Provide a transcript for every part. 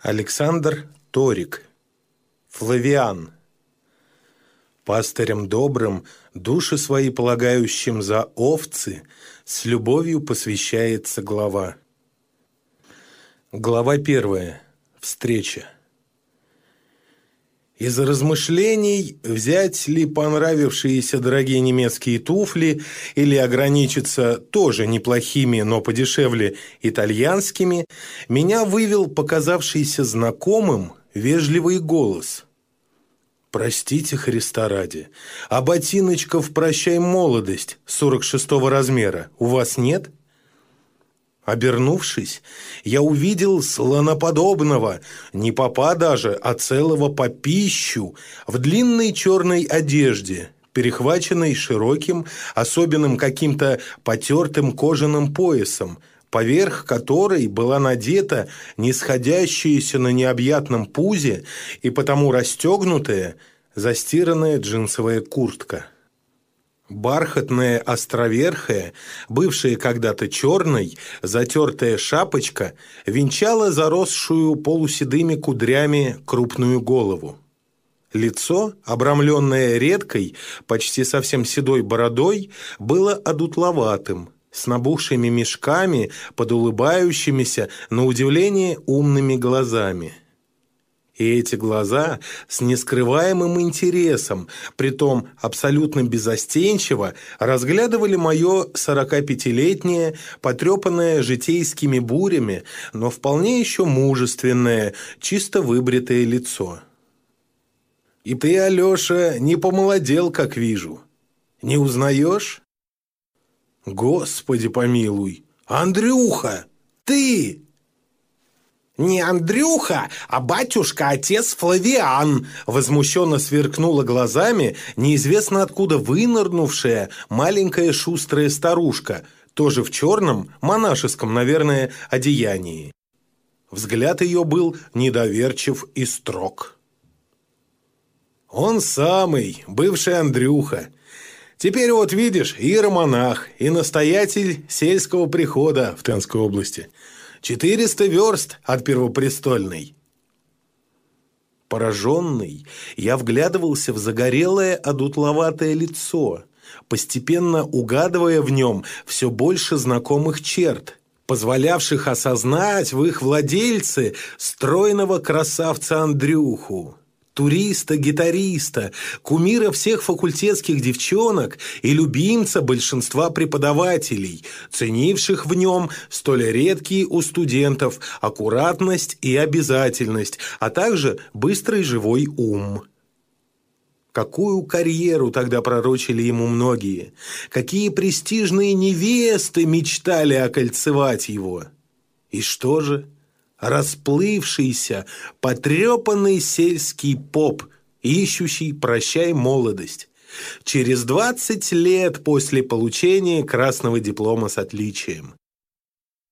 Александр Торик. Флавиан. Пастырям добрым, души свои полагающим за овцы, с любовью посвящается глава. Глава первая. Встреча. Из размышлений, взять ли понравившиеся дорогие немецкие туфли или ограничиться тоже неплохими, но подешевле итальянскими, меня вывел показавшийся знакомым вежливый голос. «Простите, Христа ради, а ботиночков «Прощай, молодость» 46-го размера у вас нет?» Обернувшись, я увидел слоноподобного, не попа даже, а целого попищу в длинной черной одежде, перехваченной широким, особенным каким-то потертым кожаным поясом, поверх которой была надета нисходящаяся на необъятном пузе и потому расстегнутая, застиранная джинсовая куртка. Бархатная островерхая, бывшая когда-то черной, затертая шапочка венчала заросшую полуседыми кудрями крупную голову. Лицо, обрамленное редкой, почти совсем седой бородой, было одутловатым, с набухшими мешками под улыбающимися, на удивление, умными глазами. И эти глаза с нескрываемым интересом, притом абсолютно безостенчиво, разглядывали мое 45-летнее, потрепанное житейскими бурями, но вполне еще мужественное, чисто выбритое лицо. «И ты, Алеша, не помолодел, как вижу. Не узнаешь?» «Господи помилуй! Андрюха! Ты!» «Не Андрюха, а батюшка-отец Флавиан!» Возмущенно сверкнула глазами неизвестно откуда вынырнувшая маленькая шустрая старушка, тоже в черном, монашеском, наверное, одеянии. Взгляд ее был недоверчив и строг. «Он самый, бывший Андрюха. Теперь вот видишь, иеромонах и настоятель сельского прихода в Тенской области». Четыреста верст от Первопрестольной. Пораженный, я вглядывался в загорелое, одутловатое лицо, постепенно угадывая в нем все больше знакомых черт, позволявших осознать в их владельце стройного красавца Андрюху туриста, гитариста, кумира всех факультетских девчонок и любимца большинства преподавателей, ценивших в нем столь редкие у студентов аккуратность и обязательность, а также быстрый живой ум. Какую карьеру тогда пророчили ему многие? Какие престижные невесты мечтали окольцевать его? И что же? Расплывшийся, потрепанный сельский поп, ищущий «Прощай, молодость». Через 20 лет после получения красного диплома с отличием.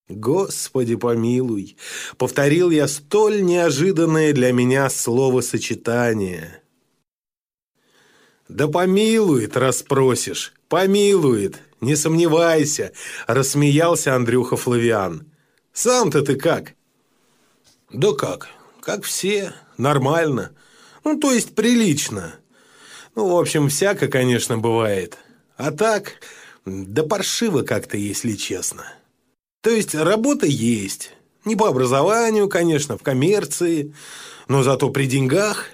«Господи помилуй!» — повторил я столь неожиданное для меня словосочетание. «Да помилует, расспросишь, помилует, не сомневайся!» — рассмеялся Андрюха Флавиан. «Сам-то ты как?» «Да как? Как все. Нормально. Ну, то есть прилично. Ну, в общем, всяко, конечно, бывает. А так, да паршиво как-то, если честно. То есть работа есть. Не по образованию, конечно, в коммерции, но зато при деньгах.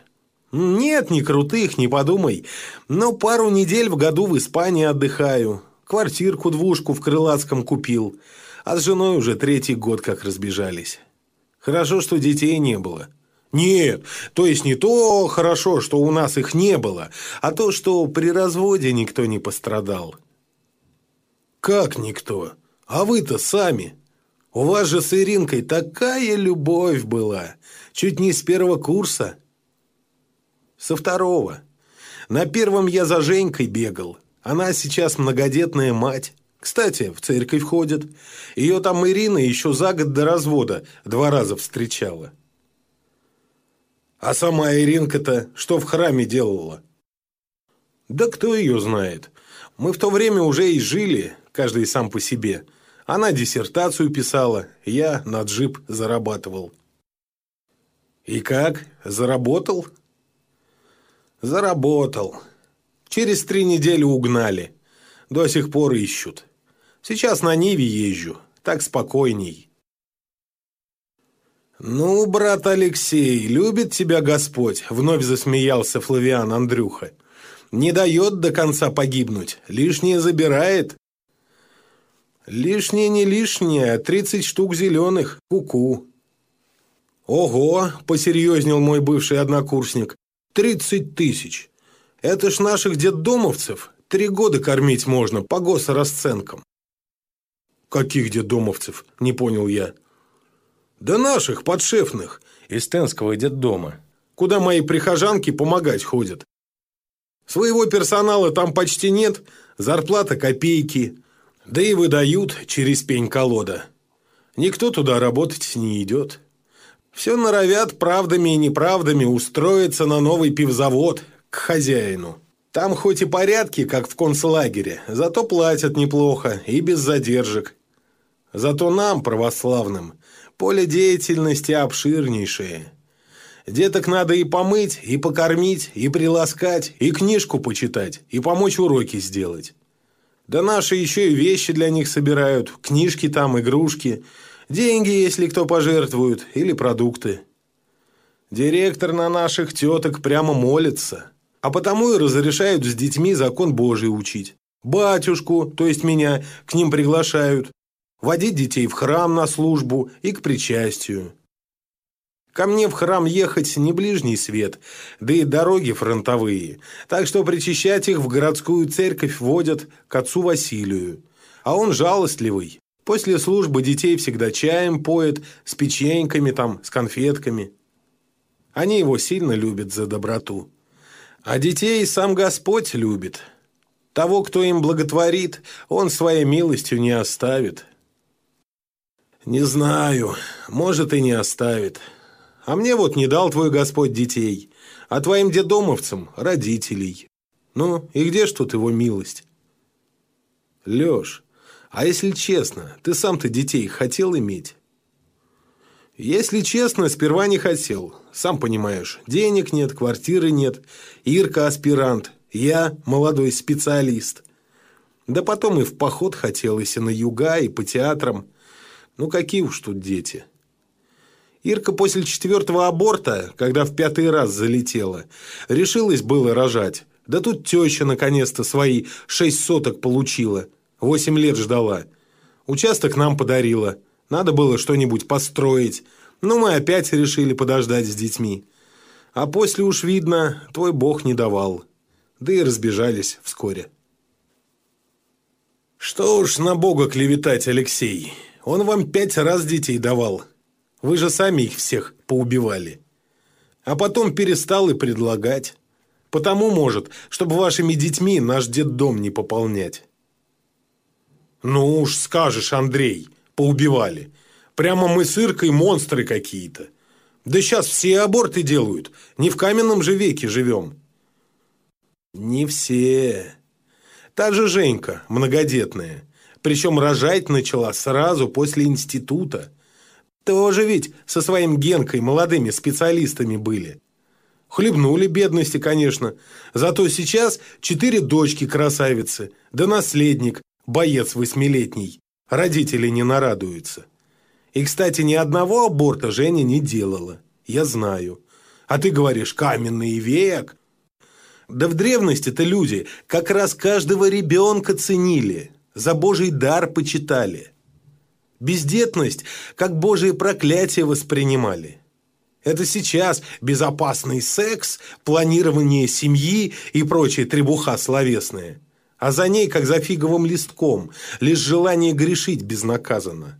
Нет, ни крутых, не подумай. Но пару недель в году в Испании отдыхаю. Квартирку-двушку в Крылатском купил. А с женой уже третий год как разбежались. Хорошо, что детей не было. Нет, то есть не то хорошо, что у нас их не было, а то, что при разводе никто не пострадал. Как никто? А вы-то сами. У вас же с Иринкой такая любовь была. Чуть не с первого курса. Со второго. На первом я за Женькой бегал. Она сейчас многодетная мать. Кстати, в церковь ходит. Ее там Ирина еще за год до развода два раза встречала. А сама Иринка-то что в храме делала? Да кто ее знает. Мы в то время уже и жили, каждый сам по себе. Она диссертацию писала, я на джип зарабатывал. И как? Заработал? Заработал. Через три недели угнали. До сих пор ищут. Сейчас на Ниве езжу. Так спокойней. «Ну, брат Алексей, любит тебя Господь», — вновь засмеялся Флавиан Андрюха. «Не дает до конца погибнуть, лишнее забирает». «Лишнее не лишнее, тридцать штук зеленых, куку». -ку. «Ого!» – посерьезнел мой бывший однокурсник. «Тридцать тысяч! Это ж наших детдомовцев три года кормить можно по госрасценкам». «Каких детдомовцев?» – не понял я. «Да наших, подшефных, из Тенского детдома, куда мои прихожанки помогать ходят. Своего персонала там почти нет, зарплата копейки, да и выдают через пень-колода. Никто туда работать не идет». Все норовят правдами и неправдами устроиться на новый пивзавод к хозяину. Там хоть и порядки, как в концлагере, зато платят неплохо и без задержек. Зато нам, православным, поле деятельности обширнейшее. Деток надо и помыть, и покормить, и приласкать, и книжку почитать, и помочь уроки сделать. Да наши еще и вещи для них собирают, книжки там, игрушки, деньги, если кто пожертвует, или продукты. Директор на наших теток прямо молится, а потому и разрешают с детьми закон Божий учить. Батюшку, то есть меня, к ним приглашают, водить детей в храм на службу и к причастию. Ко мне в храм ехать не ближний свет, да и дороги фронтовые, так что причащать их в городскую церковь водят к отцу Василию. А он жалостливый. После службы детей всегда чаем поет, с печеньками там, с конфетками. Они его сильно любят за доброту. А детей сам Господь любит. Того, кто им благотворит, он своей милостью не оставит. Не знаю, может и не оставит. А мне вот не дал твой Господь детей, а твоим дедомовцам – родителей. Ну, и где ж тут его милость? Лёш, а если честно, ты сам-то детей хотел иметь? Если честно, сперва не хотел. Сам понимаешь, денег нет, квартиры нет. Ирка аспирант, я молодой специалист. Да потом и в поход хотелось, и на юга, и по театрам. Ну, какие уж тут дети. Ирка после четвертого аборта, когда в пятый раз залетела, решилась было рожать. Да тут теща наконец-то свои шесть соток получила. Восемь лет ждала. Участок нам подарила. Надо было что-нибудь построить. Но мы опять решили подождать с детьми. А после уж видно, твой бог не давал. Да и разбежались вскоре. Что уж на бога клеветать, Алексей. Он вам пять раз детей давал. Вы же сами их всех поубивали. А потом перестал и предлагать. Потому, может, чтобы вашими детьми наш детдом не пополнять. Ну уж скажешь, Андрей, поубивали. Прямо мы с Иркой монстры какие-то. Да сейчас все аборты делают. Не в каменном же веке живем. Не все. Та же Женька, многодетная. Причем рожать начала сразу после института. Тоже ведь со своим Генкой молодыми специалистами были. Хлебнули бедности, конечно. Зато сейчас четыре дочки красавицы, да наследник, боец восьмилетний. Родители не нарадуются. И, кстати, ни одного аборта Женя не делала. Я знаю. А ты говоришь, каменный век. Да в древности-то люди как раз каждого ребенка ценили, за Божий дар почитали. Бездетность как Божие проклятие воспринимали. Это сейчас безопасный секс, планирование семьи и прочая требуха словесная. А за ней, как за фиговым листком, лишь желание грешить безнаказанно.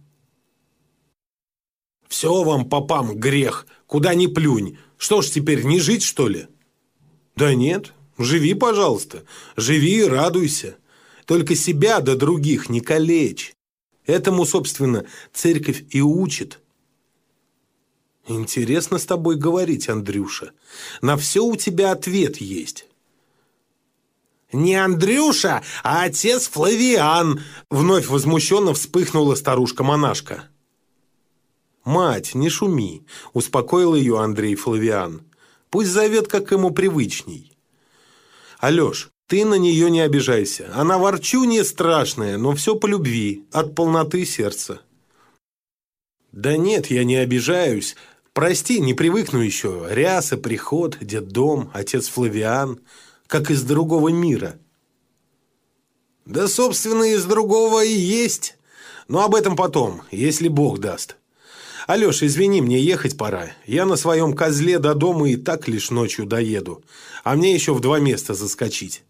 Все вам, попам, грех, куда ни плюнь. Что ж теперь, не жить, что ли? Да нет, живи, пожалуйста, живи и радуйся. Только себя до других не калечь. Этому, собственно, церковь и учит. Интересно с тобой говорить, Андрюша. На все у тебя ответ есть. «Не Андрюша, а отец Флавиан!» Вновь возмущенно вспыхнула старушка-монашка. «Мать, не шуми», – успокоил ее Андрей Флавиан. «Пусть зовет, как ему привычней». «Алеш, ты на нее не обижайся. Она ворчу не страшная, но все по любви, от полноты сердца». «Да нет, я не обижаюсь. Прости, не привыкну еще. Ряса, приход, дом, отец Флавиан, как из другого мира». «Да, собственно, из другого и есть. Но об этом потом, если Бог даст». «Алеша, извини, мне ехать пора. Я на своем козле до дома и так лишь ночью доеду. А мне еще в два места заскочить».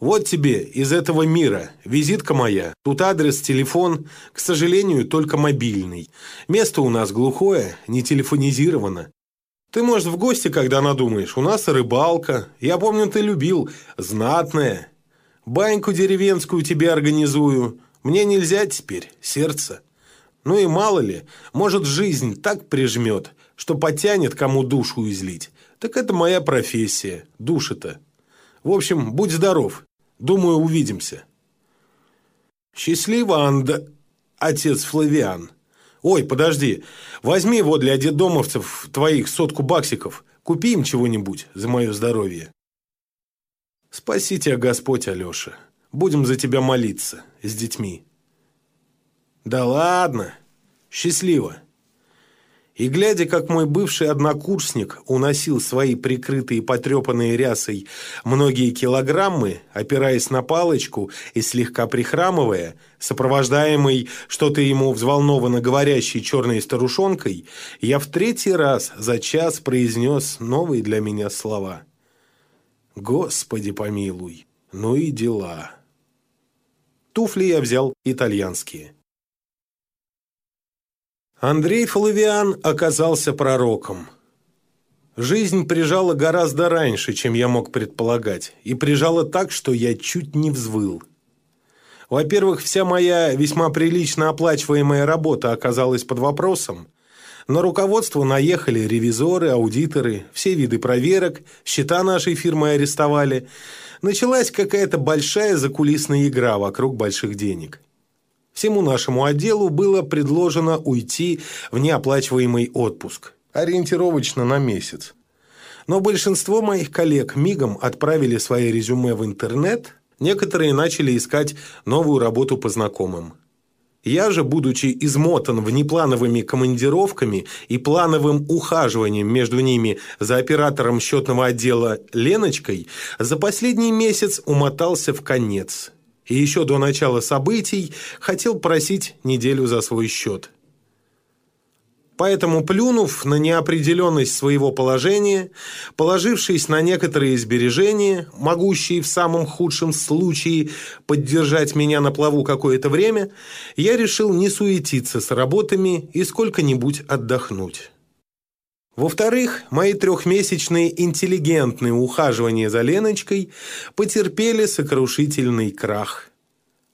«Вот тебе из этого мира. Визитка моя. Тут адрес, телефон. К сожалению, только мобильный. Место у нас глухое, не телефонизировано. Ты, может, в гости, когда надумаешь. У нас рыбалка. Я помню, ты любил. Знатная. Баньку деревенскую тебе организую. Мне нельзя теперь. Сердце». Ну и мало ли, может, жизнь так прижмет, что потянет кому душу излить. Так это моя профессия, души-то. В общем, будь здоров. Думаю, увидимся. Счастливо, Анда... Отец Флавиан. Ой, подожди. Возьми вот для детдомовцев твоих сотку баксиков. Купи им чего-нибудь за мое здоровье. Спаси тебя Господь, Алеша. Будем за тебя молиться с детьми. «Да ладно! Счастливо!» И глядя, как мой бывший однокурсник уносил свои прикрытые потрепанные рясой многие килограммы, опираясь на палочку и слегка прихрамывая, сопровождаемый что-то ему взволнованно говорящей черной старушонкой, я в третий раз за час произнес новые для меня слова. «Господи помилуй! Ну и дела!» Туфли я взял итальянские. Андрей Флавиан оказался пророком. Жизнь прижала гораздо раньше, чем я мог предполагать, и прижала так, что я чуть не взвыл. Во-первых, вся моя весьма прилично оплачиваемая работа оказалась под вопросом. На руководство наехали ревизоры, аудиторы, все виды проверок, счета нашей фирмы арестовали. Началась какая-то большая закулисная игра вокруг больших денег. Всему нашему отделу было предложено уйти в неоплачиваемый отпуск, ориентировочно на месяц. Но большинство моих коллег мигом отправили свои резюме в интернет, некоторые начали искать новую работу по знакомым. Я же, будучи измотан внеплановыми командировками и плановым ухаживанием между ними за оператором счетного отдела Леночкой, за последний месяц умотался в конец – и еще до начала событий хотел просить неделю за свой счет. Поэтому, плюнув на неопределенность своего положения, положившись на некоторые сбережения, могущие в самом худшем случае поддержать меня на плаву какое-то время, я решил не суетиться с работами и сколько-нибудь отдохнуть. Во-вторых, мои трехмесячные интеллигентные ухаживания за Леночкой потерпели сокрушительный крах.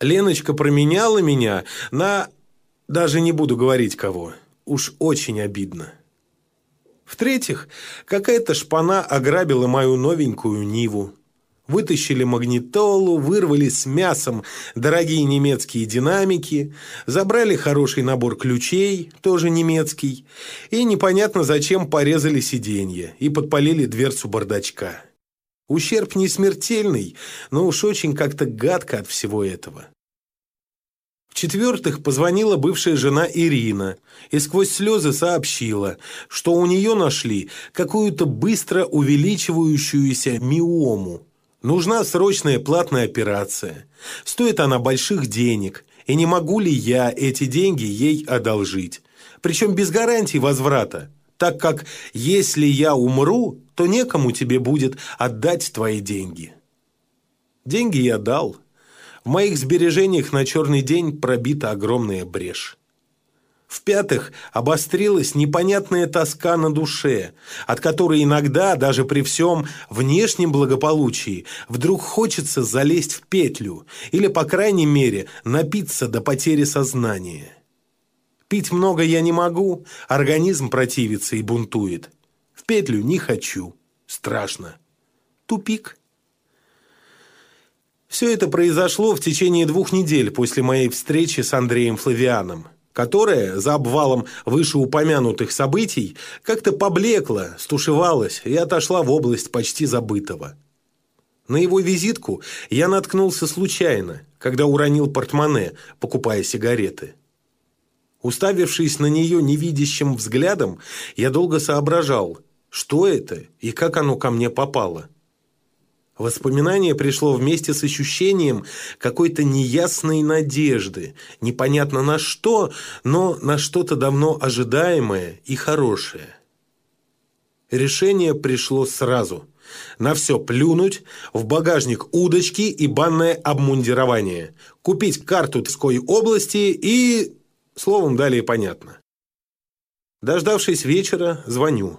Леночка променяла меня на... Даже не буду говорить кого. Уж очень обидно. В-третьих, какая-то шпана ограбила мою новенькую Ниву. Вытащили магнитолу, вырвали с мясом дорогие немецкие динамики, забрали хороший набор ключей, тоже немецкий, и непонятно зачем порезали сиденье и подпалили дверцу бардачка. Ущерб не смертельный, но уж очень как-то гадко от всего этого. В-четвертых, позвонила бывшая жена Ирина и сквозь слезы сообщила, что у нее нашли какую-то быстро увеличивающуюся миому – Нужна срочная платная операция. Стоит она больших денег. И не могу ли я эти деньги ей одолжить? Причем без гарантии возврата. Так как если я умру, то некому тебе будет отдать твои деньги. Деньги я дал. В моих сбережениях на черный день пробита огромная брешь. В-пятых, обострилась непонятная тоска на душе, от которой иногда, даже при всем внешнем благополучии, вдруг хочется залезть в петлю или, по крайней мере, напиться до потери сознания. Пить много я не могу, организм противится и бунтует. В петлю не хочу. Страшно. Тупик. Все это произошло в течение двух недель после моей встречи с Андреем Флавианом. Которая за обвалом вышеупомянутых событий как-то поблекла, стушевалась и отошла в область почти забытого. На его визитку я наткнулся случайно, когда уронил портмоне, покупая сигареты. Уставившись на нее невидящим взглядом, я долго соображал, что это и как оно ко мне попало. Воспоминание пришло вместе с ощущением какой-то неясной надежды, непонятно на что, но на что-то давно ожидаемое и хорошее. Решение пришло сразу. На все плюнуть, в багажник удочки и банное обмундирование, купить карту Тской области и... Словом, далее понятно. Дождавшись вечера, звоню.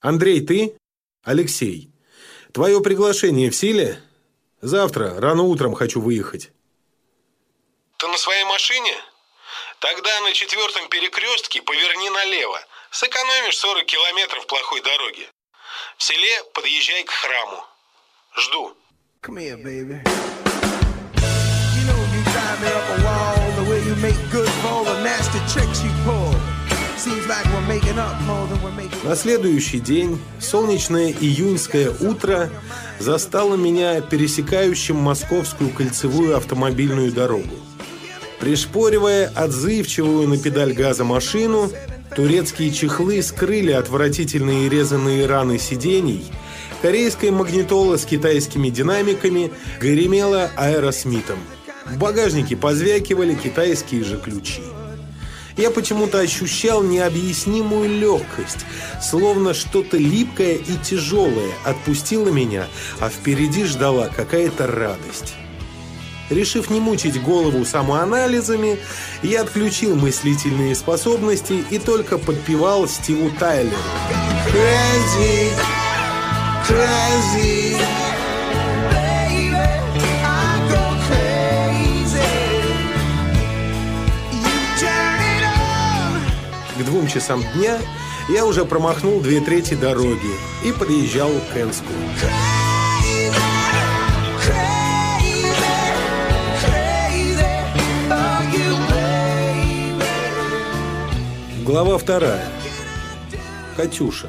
«Андрей, ты?» «Алексей. Твое приглашение в силе? Завтра, рано утром хочу выехать». «Ты на своей машине? Тогда на четвертом перекрестке поверни налево. Сэкономишь 40 километров плохой дороги. В селе подъезжай к храму. Жду». Come here, baby. You know you drive me up a wall the way you make good for all the nasty tricks you pull. На следующий день солнечное июньское утро застало меня пересекающим московскую кольцевую автомобильную дорогу. Пришпоривая отзывчивую на педаль газа машину, турецкие чехлы скрыли отвратительные резанные раны сидений, корейская магнитола с китайскими динамиками гремела аэросмитом. В багажнике позвякивали китайские же ключи я почему-то ощущал необъяснимую легкость, словно что-то липкое и тяжелое отпустило меня, а впереди ждала какая-то радость. Решив не мучить голову самоанализами, я отключил мыслительные способности и только подпевал Стиву Тайлеру. Crazy, crazy. Двум часам дня я уже промахнул две трети дороги и подъезжал к Энску. Глава вторая. Катюша.